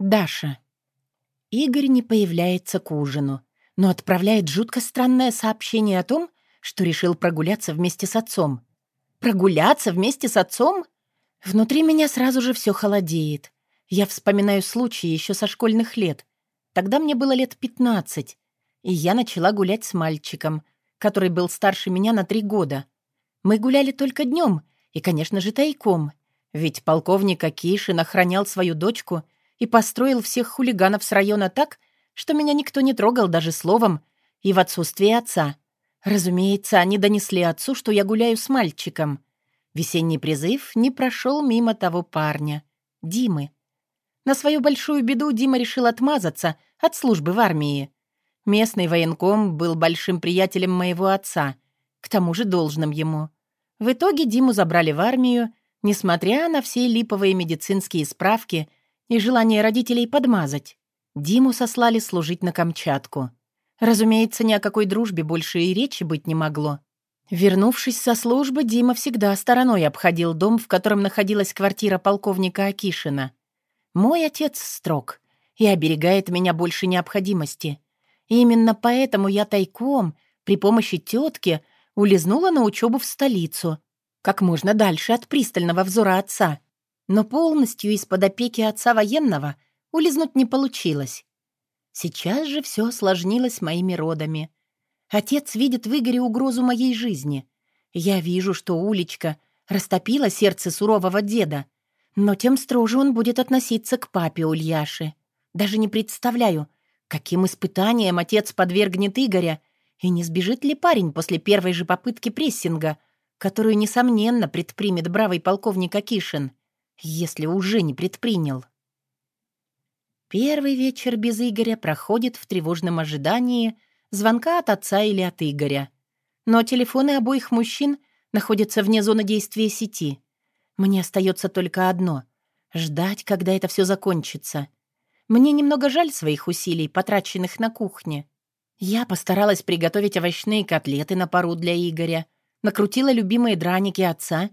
Даша. Игорь не появляется к ужину, но отправляет жутко странное сообщение о том, что решил прогуляться вместе с отцом. Прогуляться вместе с отцом? Внутри меня сразу же все холодеет. Я вспоминаю случаи еще со школьных лет. Тогда мне было лет 15, и я начала гулять с мальчиком, который был старше меня на три года. Мы гуляли только днем и, конечно же, тайком, ведь полковник Акишин охранял свою дочку и построил всех хулиганов с района так, что меня никто не трогал даже словом и в отсутствие отца. Разумеется, они донесли отцу, что я гуляю с мальчиком. Весенний призыв не прошел мимо того парня, Димы. На свою большую беду Дима решил отмазаться от службы в армии. Местный военком был большим приятелем моего отца, к тому же должным ему. В итоге Диму забрали в армию, несмотря на все липовые медицинские справки — и желание родителей подмазать. Диму сослали служить на Камчатку. Разумеется, ни о какой дружбе больше и речи быть не могло. Вернувшись со службы, Дима всегда стороной обходил дом, в котором находилась квартира полковника Акишина. «Мой отец строг и оберегает меня больше необходимости. И именно поэтому я тайком, при помощи тетки, улизнула на учебу в столицу, как можно дальше от пристального взора отца. Но полностью из-под опеки отца военного улизнуть не получилось. Сейчас же все осложнилось моими родами. Отец видит в Игоре угрозу моей жизни. Я вижу, что Улечка растопила сердце сурового деда, но тем строже он будет относиться к папе Ульяши. Даже не представляю, каким испытанием отец подвергнет Игоря, и не сбежит ли парень после первой же попытки прессинга, которую, несомненно, предпримет бравый полковник Акишин если уже не предпринял. Первый вечер без Игоря проходит в тревожном ожидании звонка от отца или от Игоря. Но телефоны обоих мужчин находятся вне зоны действия сети. Мне остается только одно — ждать, когда это все закончится. Мне немного жаль своих усилий, потраченных на кухне. Я постаралась приготовить овощные котлеты на пару для Игоря, накрутила любимые драники отца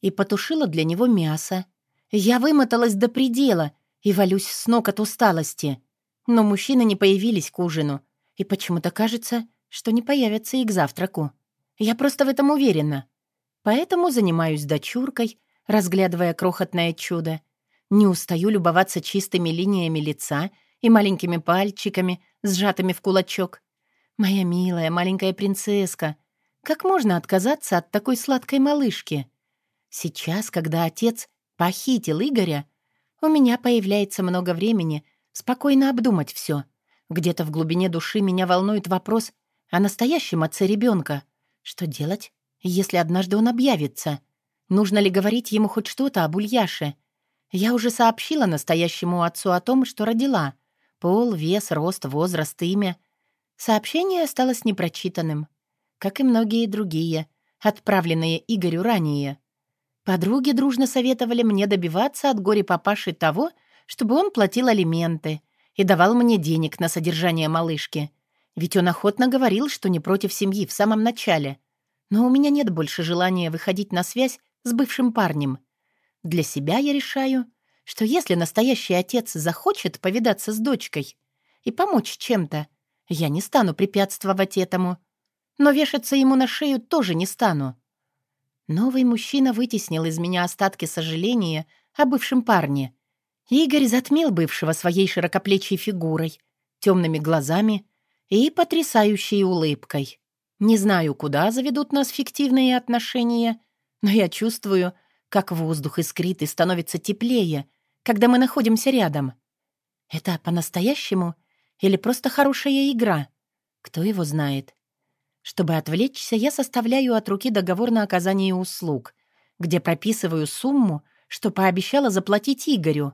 и потушила для него мясо. Я вымоталась до предела и валюсь с ног от усталости. Но мужчины не появились к ужину, и почему-то кажется, что не появятся и к завтраку. Я просто в этом уверена. Поэтому занимаюсь дочуркой, разглядывая крохотное чудо. Не устаю любоваться чистыми линиями лица и маленькими пальчиками, сжатыми в кулачок. Моя милая маленькая принцесска, как можно отказаться от такой сладкой малышки? Сейчас, когда отец похитил Игоря, у меня появляется много времени спокойно обдумать все. Где-то в глубине души меня волнует вопрос о настоящем отце ребенка. Что делать, если однажды он объявится? Нужно ли говорить ему хоть что-то об Ульяше? Я уже сообщила настоящему отцу о том, что родила. Пол, вес, рост, возраст, имя. Сообщение осталось непрочитанным, как и многие другие, отправленные Игорю ранее. Подруги дружно советовали мне добиваться от горе-папаши того, чтобы он платил алименты и давал мне денег на содержание малышки. Ведь он охотно говорил, что не против семьи в самом начале. Но у меня нет больше желания выходить на связь с бывшим парнем. Для себя я решаю, что если настоящий отец захочет повидаться с дочкой и помочь чем-то, я не стану препятствовать этому. Но вешаться ему на шею тоже не стану. Новый мужчина вытеснил из меня остатки сожаления о бывшем парне. Игорь затмил бывшего своей широкоплечей фигурой, темными глазами и потрясающей улыбкой. Не знаю, куда заведут нас фиктивные отношения, но я чувствую, как воздух искрит и становится теплее, когда мы находимся рядом. Это по-настоящему или просто хорошая игра? Кто его знает? Чтобы отвлечься, я составляю от руки договор на оказание услуг, где прописываю сумму, что пообещала заплатить Игорю.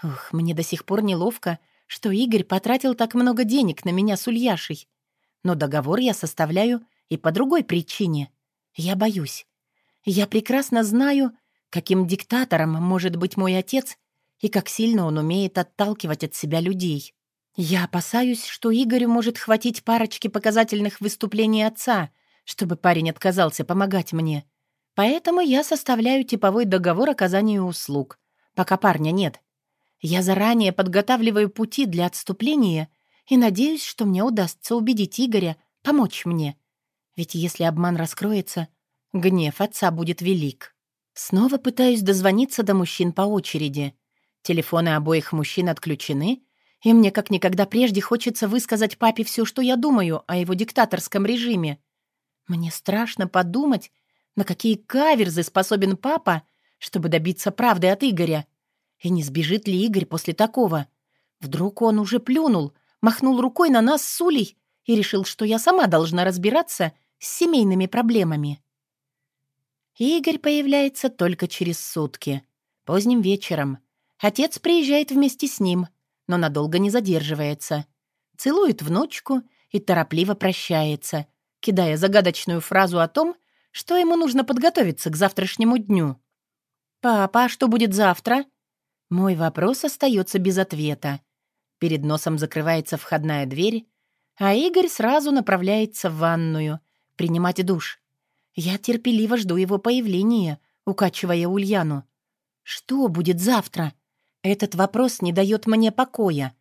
Ух, мне до сих пор неловко, что Игорь потратил так много денег на меня с Ульяшей. Но договор я составляю и по другой причине. Я боюсь. Я прекрасно знаю, каким диктатором может быть мой отец и как сильно он умеет отталкивать от себя людей. Я опасаюсь, что Игорю может хватить парочки показательных выступлений отца, чтобы парень отказался помогать мне. Поэтому я составляю типовой договор оказания услуг, пока парня нет. Я заранее подготавливаю пути для отступления и надеюсь, что мне удастся убедить Игоря помочь мне. Ведь если обман раскроется, гнев отца будет велик. Снова пытаюсь дозвониться до мужчин по очереди. Телефоны обоих мужчин отключены, и мне как никогда прежде хочется высказать папе все, что я думаю о его диктаторском режиме. Мне страшно подумать, на какие каверзы способен папа, чтобы добиться правды от Игоря. И не сбежит ли Игорь после такого? Вдруг он уже плюнул, махнул рукой на нас с Улей и решил, что я сама должна разбираться с семейными проблемами. Игорь появляется только через сутки, поздним вечером. Отец приезжает вместе с ним, но надолго не задерживается. Целует внучку и торопливо прощается, кидая загадочную фразу о том, что ему нужно подготовиться к завтрашнему дню. «Папа, а что будет завтра?» Мой вопрос остается без ответа. Перед носом закрывается входная дверь, а Игорь сразу направляется в ванную, принимать душ. Я терпеливо жду его появления, укачивая Ульяну. Что будет завтра? Этот вопрос не дает мне покоя.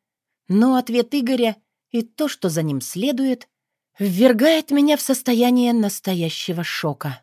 Но ответ Игоря и то, что за ним следует, ввергает меня в состояние настоящего шока.